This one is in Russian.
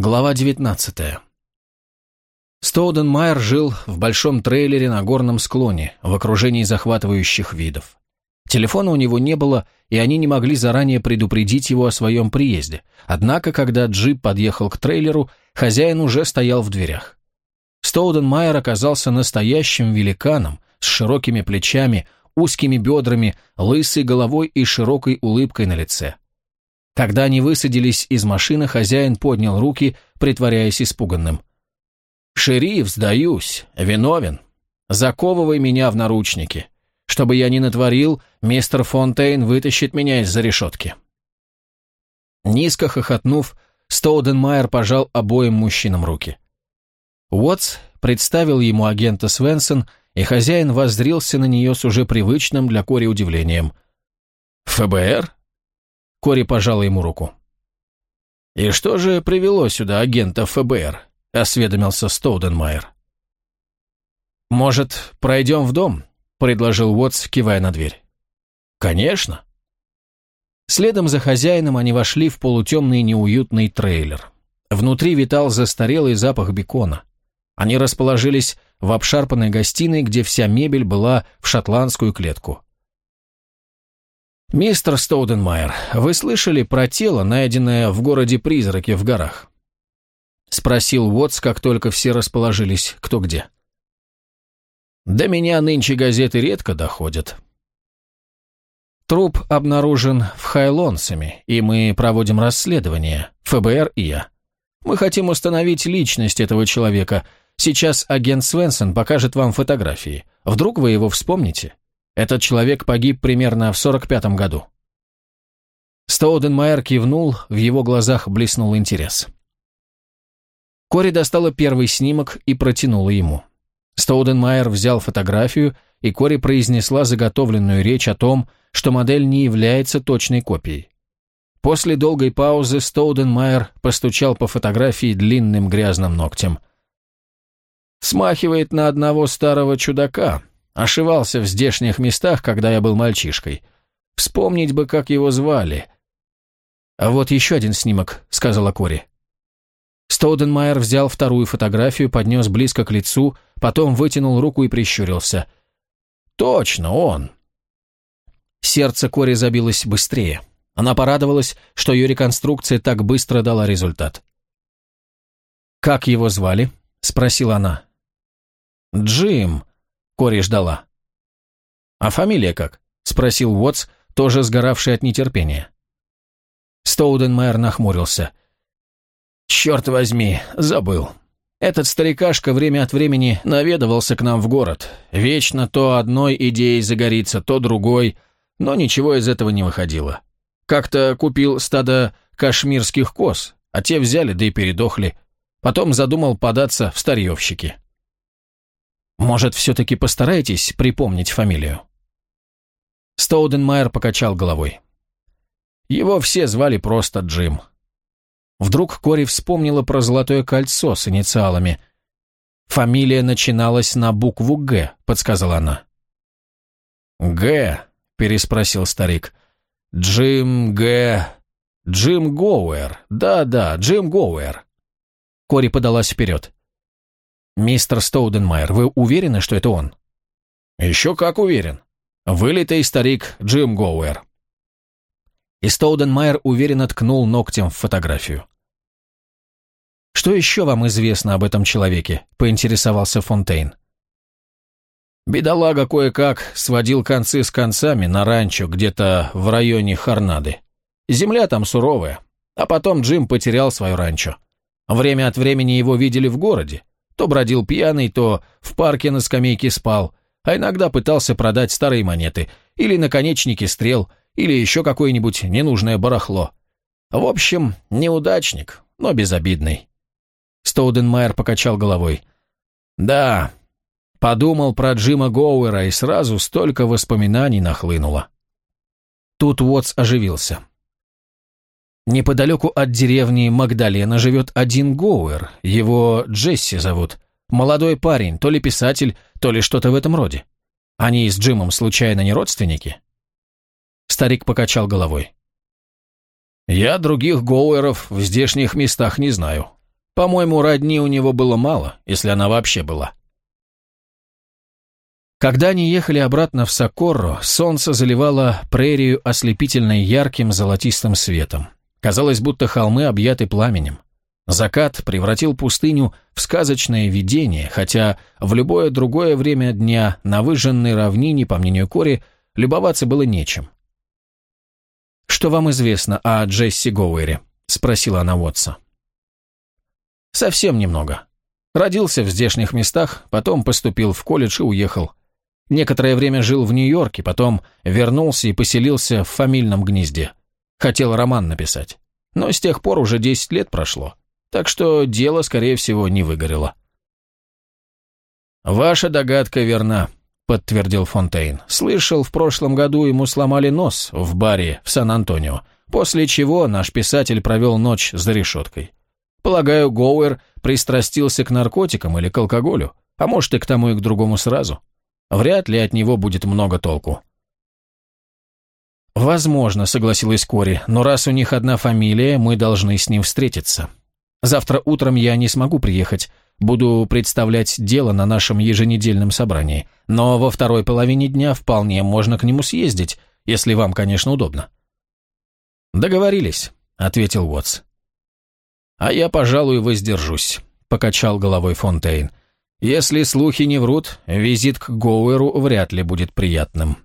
Глава 19. Стоуден Майер жил в большом трейлере на горном склоне, в окружении захватывающих видов. Телефона у него не было, и они не могли заранее предупредить его о своем приезде. Однако, когда джип подъехал к трейлеру, хозяин уже стоял в дверях. Стоуден Майер оказался настоящим великаном, с широкими плечами, узкими бедрами, лысой головой и широкой улыбкой на лице. Когда они высадились из машины, хозяин поднял руки, притворяясь испуганным. «Шериф, сдаюсь, виновен. Заковывай меня в наручники. Чтобы я не натворил, мистер Фонтейн вытащит меня из-за решетки». Низко хохотнув, Стоуденмайер пожал обоим мужчинам руки. Уотс представил ему агента Свенсон, и хозяин воззрился на нее с уже привычным для Кори удивлением. «ФБР?» Кори пожала ему руку. «И что же привело сюда агента ФБР?» — осведомился Стоуденмайер. «Может, пройдем в дом?» — предложил Уотс, кивая на дверь. «Конечно». Следом за хозяином они вошли в полутемный неуютный трейлер. Внутри витал застарелый запах бекона. Они расположились в обшарпанной гостиной, где вся мебель была в шотландскую клетку. «Мистер Стоуденмайер, вы слышали про тело, найденное в городе-призраке в горах?» Спросил Уотс, как только все расположились кто где. «До меня нынче газеты редко доходят». Труп обнаружен в Хайлонсами, и мы проводим расследование, ФБР и я. Мы хотим установить личность этого человека. Сейчас агент Свенсон покажет вам фотографии. Вдруг вы его вспомните?» Этот человек погиб примерно в 45-м году. Стоуденмайер кивнул, в его глазах блеснул интерес. Кори достала первый снимок и протянула ему. Стоуденмайер взял фотографию, и Кори произнесла заготовленную речь о том, что модель не является точной копией. После долгой паузы Стоуденмайер постучал по фотографии длинным грязным ногтем. «Смахивает на одного старого чудака», Ошивался в здешних местах, когда я был мальчишкой. Вспомнить бы, как его звали. А вот еще один снимок, сказала Кори. Стоуденмайер взял вторую фотографию, поднес близко к лицу, потом вытянул руку и прищурился. «Точно, он!» Сердце Кори забилось быстрее. Она порадовалась, что ее реконструкция так быстро дала результат. «Как его звали?» — спросила она. «Джим», Кори ждала. «А фамилия как?» – спросил Уотс, тоже сгоравший от нетерпения. Стоуденмайер нахмурился. «Черт возьми, забыл. Этот старикашка время от времени наведывался к нам в город. Вечно то одной идеей загорится, то другой, но ничего из этого не выходило. Как-то купил стадо кашмирских коз, а те взяли да и передохли. Потом задумал податься в старьевщики. Может, все-таки постараетесь припомнить фамилию?» Стоуденмайер покачал головой. Его все звали просто Джим. Вдруг Кори вспомнила про золотое кольцо с инициалами. «Фамилия начиналась на букву «Г», — подсказала она. «Г», — переспросил старик. «Джим Г. Джим Гоуэр. Да-да, Джим Гоуэр». Кори подалась вперед. «Мистер Стоуденмайер, вы уверены, что это он?» «Еще как уверен. Вылитый старик Джим Гоуэр». И Стоуденмайер уверенно ткнул ногтем в фотографию. «Что еще вам известно об этом человеке?» – поинтересовался Фонтейн. Бедолага кое-как сводил концы с концами на ранчо где-то в районе Харнады. Земля там суровая, а потом Джим потерял свое ранчо. Время от времени его видели в городе, то бродил пьяный, то в парке на скамейке спал, а иногда пытался продать старые монеты, или наконечники стрел, или еще какое-нибудь ненужное барахло. В общем, неудачник, но безобидный. Стоуденмайер покачал головой. «Да, подумал про Джима Гоуэра, и сразу столько воспоминаний нахлынуло». Тут Уотс оживился. Неподалеку от деревни Магдалена живет один Гоуэр, его Джесси зовут. Молодой парень, то ли писатель, то ли что-то в этом роде. Они с Джимом случайно не родственники?» Старик покачал головой. «Я других Гоуэров в здешних местах не знаю. По-моему, родни у него было мало, если она вообще была. Когда они ехали обратно в Сокорро, солнце заливало прерию ослепительно ярким золотистым светом. Казалось, будто холмы объяты пламенем. Закат превратил пустыню в сказочное видение, хотя в любое другое время дня на выжженной равнине, по мнению Кори, любоваться было нечем. «Что вам известно о Джесси Гоуэре?» — спросила она Уотса. «Совсем немного. Родился в здешних местах, потом поступил в колледж и уехал. Некоторое время жил в Нью-Йорке, потом вернулся и поселился в фамильном гнезде. Хотел роман написать. Но с тех пор уже 10 лет прошло, так что дело, скорее всего, не выгорело. «Ваша догадка верна», — подтвердил Фонтейн. «Слышал, в прошлом году ему сломали нос в баре в Сан-Антонио, после чего наш писатель провел ночь за решеткой. Полагаю, Гоуэр пристрастился к наркотикам или к алкоголю, а может и к тому и к другому сразу. Вряд ли от него будет много толку. «Возможно», — согласилась Кори, «но раз у них одна фамилия, мы должны с ним встретиться. Завтра утром я не смогу приехать, буду представлять дело на нашем еженедельном собрании, но во второй половине дня вполне можно к нему съездить, если вам, конечно, удобно». «Договорились», — ответил Уотс. «А я, пожалуй, воздержусь», — покачал головой Фонтейн. Если слухи не врут, визит к Гоуэру вряд ли будет приятным.